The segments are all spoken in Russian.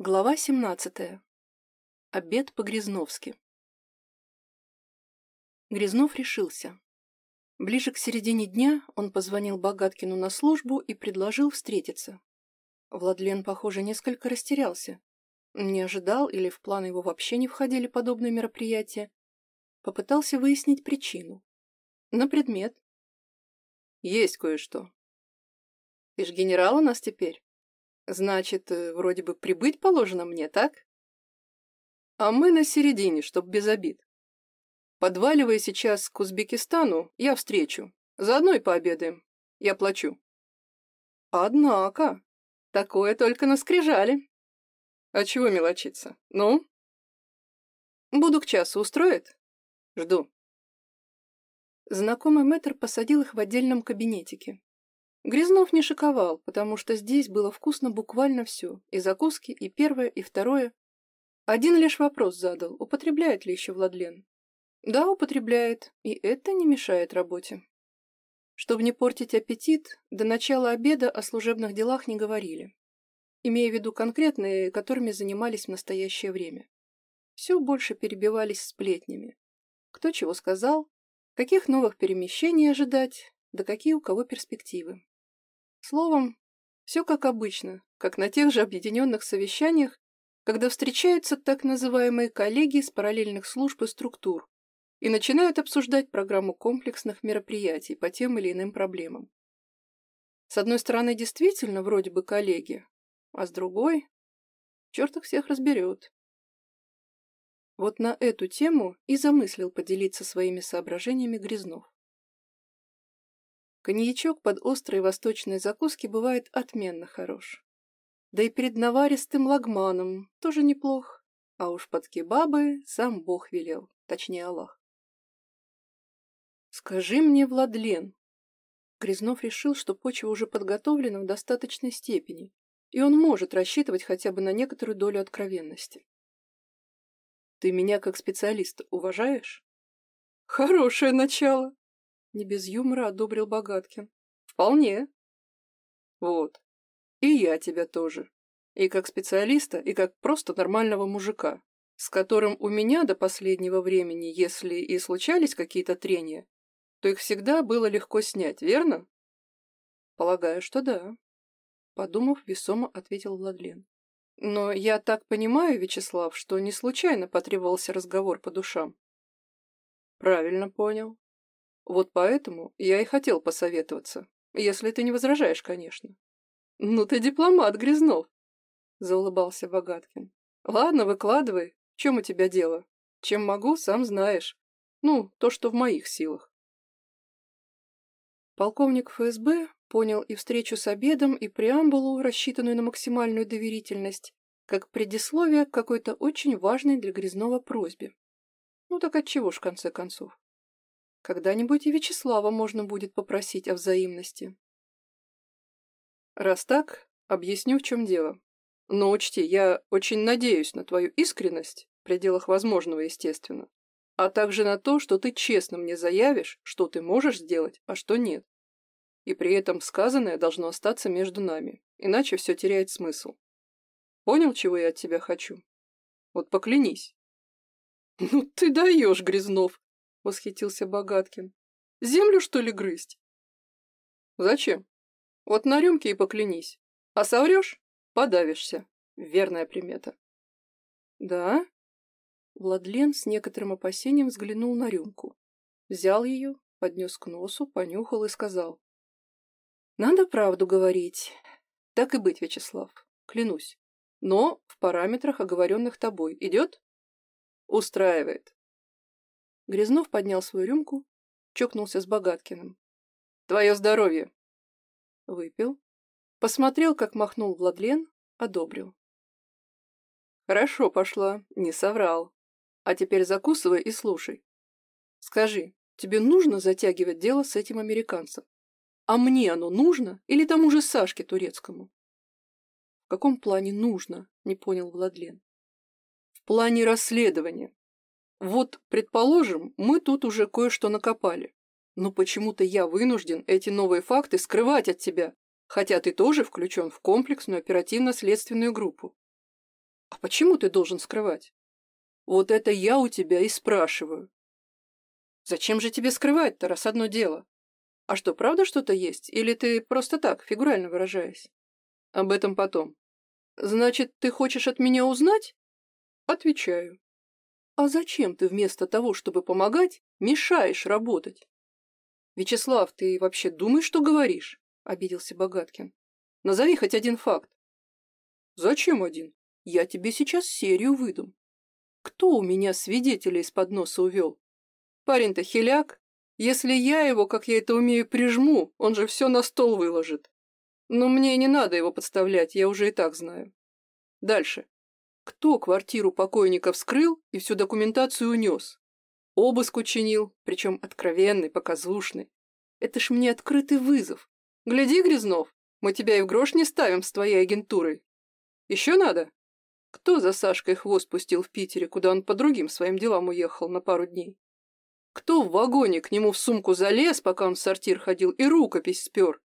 Глава 17. Обед по-грязновски. Грязнов решился. Ближе к середине дня он позвонил Богаткину на службу и предложил встретиться. Владлен, похоже, несколько растерялся. Не ожидал или в план его вообще не входили подобные мероприятия. Попытался выяснить причину. На предмет. Есть кое-что. Ты ж генерал у нас теперь? Значит, э, вроде бы прибыть положено мне, так? А мы на середине, чтоб без обид. Подваливая сейчас к Узбекистану, я встречу. Заодно и пообедаем. Я плачу. Однако, такое только на скрижали. А чего мелочиться? Ну? Буду к часу, устроит? Жду. Знакомый мэтр посадил их в отдельном кабинетике. Грязнов не шиковал, потому что здесь было вкусно буквально все. И закуски, и первое, и второе. Один лишь вопрос задал, употребляет ли еще Владлен. Да, употребляет, и это не мешает работе. Чтобы не портить аппетит, до начала обеда о служебных делах не говорили. Имея в виду конкретные, которыми занимались в настоящее время. Все больше перебивались сплетнями. Кто чего сказал, каких новых перемещений ожидать, да какие у кого перспективы. Словом, все как обычно, как на тех же объединенных совещаниях, когда встречаются так называемые коллеги с параллельных служб и структур и начинают обсуждать программу комплексных мероприятий по тем или иным проблемам. С одной стороны, действительно, вроде бы коллеги, а с другой, черт их всех разберет. Вот на эту тему и замыслил поделиться своими соображениями Грязнов. Коньячок под острые восточные закуски бывает отменно хорош. Да и перед наваристым лагманом тоже неплох. А уж под кебабы сам Бог велел, точнее Аллах. «Скажи мне, Владлен!» Грязнов решил, что почва уже подготовлена в достаточной степени, и он может рассчитывать хотя бы на некоторую долю откровенности. «Ты меня как специалиста уважаешь?» «Хорошее начало!» Не без юмора одобрил Богаткин. Вполне. Вот. И я тебя тоже. И как специалиста, и как просто нормального мужика, с которым у меня до последнего времени, если и случались какие-то трения, то их всегда было легко снять, верно? Полагаю, что да. Подумав, весомо ответил Владлен. Но я так понимаю, Вячеслав, что не случайно потребовался разговор по душам. Правильно понял. Вот поэтому я и хотел посоветоваться, если ты не возражаешь, конечно. Ну ты дипломат, Грязнов, заулыбался Богаткин. Ладно, выкладывай, в чем у тебя дело? Чем могу, сам знаешь. Ну, то, что в моих силах. Полковник ФСБ понял и встречу с обедом, и преамбулу, рассчитанную на максимальную доверительность, как предисловие к какой-то очень важной для Грязнова просьбе. Ну так отчего ж, в конце концов? Когда-нибудь и Вячеслава можно будет попросить о взаимности. Раз так, объясню, в чем дело. Но учти, я очень надеюсь на твою искренность, в пределах возможного, естественно, а также на то, что ты честно мне заявишь, что ты можешь сделать, а что нет. И при этом сказанное должно остаться между нами, иначе все теряет смысл. Понял, чего я от тебя хочу? Вот поклянись. Ну ты даешь, Грязнов, — восхитился Богаткин. «Землю, что ли, грызть?» «Зачем? Вот на рюмке и поклянись. А соврешь — подавишься. Верная примета». «Да?» Владлен с некоторым опасением взглянул на рюмку. Взял ее, поднес к носу, понюхал и сказал. «Надо правду говорить. Так и быть, Вячеслав, клянусь. Но в параметрах, оговоренных тобой. Идет?» «Устраивает. Грязнов поднял свою рюмку, чокнулся с Богаткиным. «Твое здоровье!» Выпил. Посмотрел, как махнул Владлен, одобрил. «Хорошо пошла, не соврал. А теперь закусывай и слушай. Скажи, тебе нужно затягивать дело с этим американцем? А мне оно нужно или тому же Сашке Турецкому?» «В каком плане нужно?» — не понял Владлен. «В плане расследования. Вот, предположим, мы тут уже кое-что накопали. Но почему-то я вынужден эти новые факты скрывать от тебя, хотя ты тоже включен в комплексную оперативно-следственную группу. А почему ты должен скрывать? Вот это я у тебя и спрашиваю. Зачем же тебе скрывать-то, раз одно дело? А что, правда что-то есть? Или ты просто так, фигурально выражаясь? Об этом потом. Значит, ты хочешь от меня узнать? Отвечаю. А зачем ты вместо того, чтобы помогать, мешаешь работать? Вячеслав, ты вообще думаешь, что говоришь? Обиделся Богаткин. Назови хоть один факт. Зачем один? Я тебе сейчас серию выдам. Кто у меня свидетелей из-под носа увел? Парень-то хиляк. Если я его, как я это умею, прижму, он же все на стол выложит. Но мне не надо его подставлять, я уже и так знаю. Дальше. Кто квартиру покойника вскрыл и всю документацию унес? Обыск учинил, причем откровенный, показушный. Это ж мне открытый вызов. Гляди, Грязнов, мы тебя и в грош не ставим с твоей агентурой. Еще надо? Кто за Сашкой хвост пустил в Питере, куда он по другим своим делам уехал на пару дней? Кто в вагоне к нему в сумку залез, пока он в сортир ходил, и рукопись спер?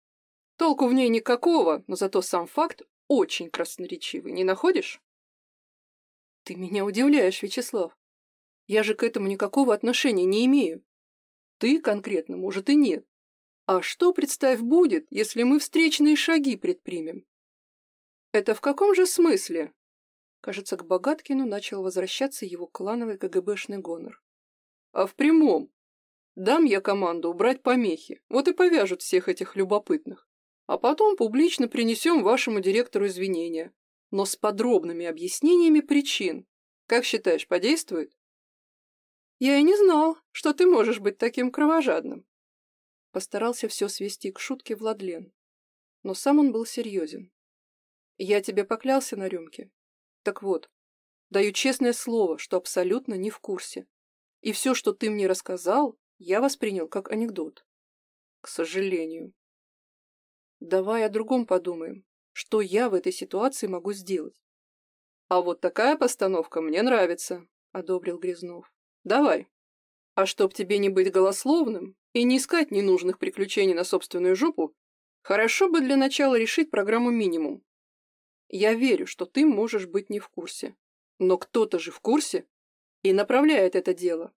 Толку в ней никакого, но зато сам факт очень красноречивый, не находишь? Ты меня удивляешь, Вячеслав. Я же к этому никакого отношения не имею. Ты конкретно, может, и нет. А что, представь, будет, если мы встречные шаги предпримем? Это в каком же смысле? Кажется, к Богаткину начал возвращаться его клановый КГБшный гонор. А в прямом. Дам я команду убрать помехи, вот и повяжут всех этих любопытных. А потом публично принесем вашему директору извинения. Но с подробными объяснениями причин. Как считаешь, подействует? Я и не знал, что ты можешь быть таким кровожадным. Постарался все свести к шутке Владлен. Но сам он был серьезен. Я тебе поклялся на рюмке. Так вот, даю честное слово, что абсолютно не в курсе. И все, что ты мне рассказал, я воспринял как анекдот. К сожалению. Давай о другом подумаем. Что я в этой ситуации могу сделать? А вот такая постановка мне нравится, одобрил Грязнов. Давай. А чтоб тебе не быть голословным и не искать ненужных приключений на собственную жопу, хорошо бы для начала решить программу минимум. Я верю, что ты можешь быть не в курсе. Но кто-то же в курсе и направляет это дело.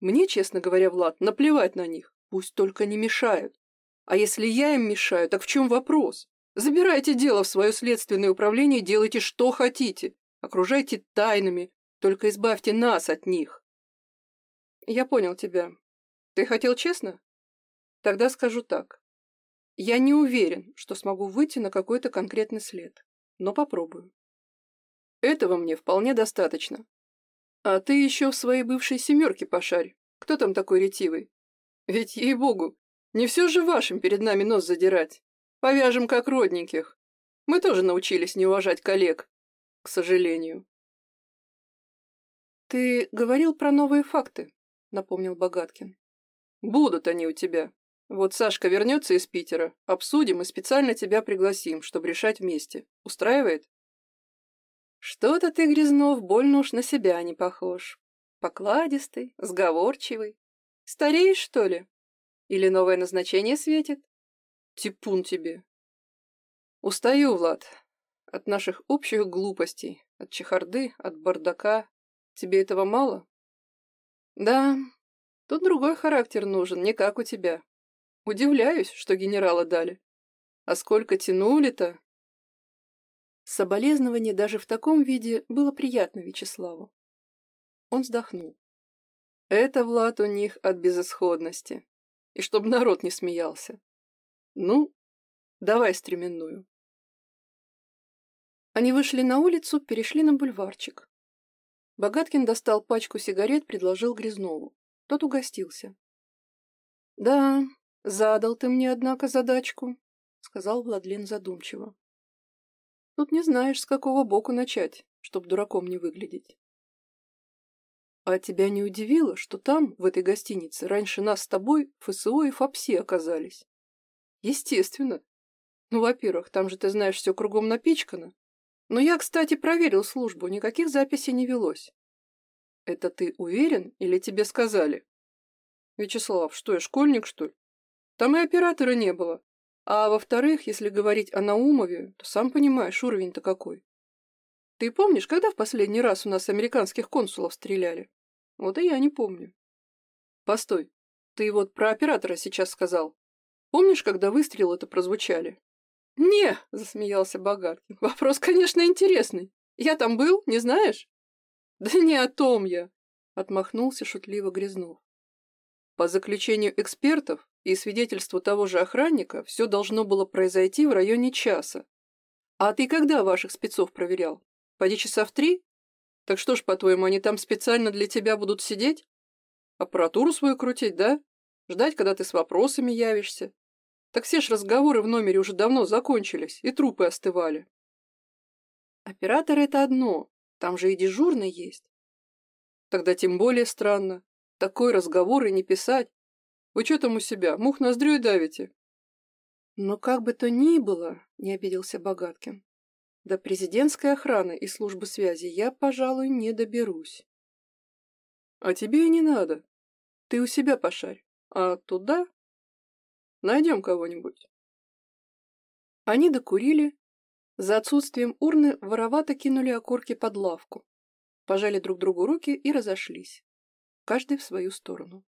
Мне, честно говоря, Влад, наплевать на них, пусть только не мешают. А если я им мешаю, так в чем вопрос? Забирайте дело в свое следственное управление делайте, что хотите. Окружайте тайнами, только избавьте нас от них. Я понял тебя. Ты хотел честно? Тогда скажу так. Я не уверен, что смогу выйти на какой-то конкретный след, но попробую. Этого мне вполне достаточно. А ты еще в своей бывшей семерке пошарь. Кто там такой ретивый? Ведь, ей-богу, не все же вашим перед нами нос задирать. Повяжем как родненьких. Мы тоже научились не уважать коллег. К сожалению. Ты говорил про новые факты, напомнил Богаткин. Будут они у тебя. Вот Сашка вернется из Питера, обсудим и специально тебя пригласим, чтобы решать вместе. Устраивает? Что-то ты, Грязнов, больно уж на себя не похож. Покладистый, сговорчивый. Стареешь, что ли? Или новое назначение светит? Типун тебе. Устаю, Влад. От наших общих глупостей, от чехарды, от бардака. Тебе этого мало? Да, тут другой характер нужен, не как у тебя. Удивляюсь, что генерала дали. А сколько тянули-то? Соболезнование даже в таком виде было приятно Вячеславу. Он вздохнул. Это, Влад, у них от безысходности и чтобы народ не смеялся. Ну, давай стременную. Они вышли на улицу, перешли на бульварчик. Богаткин достал пачку сигарет, предложил Грязнову. Тот угостился. «Да, задал ты мне, однако, задачку», — сказал Владлен задумчиво. «Тут не знаешь, с какого боку начать, чтоб дураком не выглядеть». А тебя не удивило, что там, в этой гостинице, раньше нас с тобой ФСО и ФАПСИ оказались? Естественно. Ну, во-первых, там же, ты знаешь, все кругом напичкано. Но я, кстати, проверил службу, никаких записей не велось. Это ты уверен или тебе сказали? Вячеслав, что я, школьник, что ли? Там и оператора не было. А во-вторых, если говорить о Наумове, то сам понимаешь, уровень-то какой. Ты помнишь, когда в последний раз у нас американских консулов стреляли? Вот и я не помню. Постой, ты вот про оператора сейчас сказал. Помнишь, когда выстрелы-то прозвучали? Не, засмеялся Богаткин. Вопрос, конечно, интересный. Я там был, не знаешь? Да не о том я, отмахнулся шутливо Грязнов. По заключению экспертов и свидетельству того же охранника, все должно было произойти в районе часа. А ты когда ваших спецов проверял? Поди часа в три? Так что ж, по-твоему, они там специально для тебя будут сидеть? Аппаратуру свою крутить, да? Ждать, когда ты с вопросами явишься? Так все ж разговоры в номере уже давно закончились, и трупы остывали. Оператор — это одно, там же и дежурный есть. Тогда тем более странно. Такой разговор и не писать. Вы что там у себя, мух ноздрёй давите? Но как бы то ни было, не обиделся Богаткин, до президентской охраны и службы связи я, пожалуй, не доберусь. А тебе и не надо. Ты у себя пошарь. А туда? Найдем кого-нибудь. Они докурили. За отсутствием урны воровато кинули окурки под лавку. Пожали друг другу руки и разошлись. Каждый в свою сторону.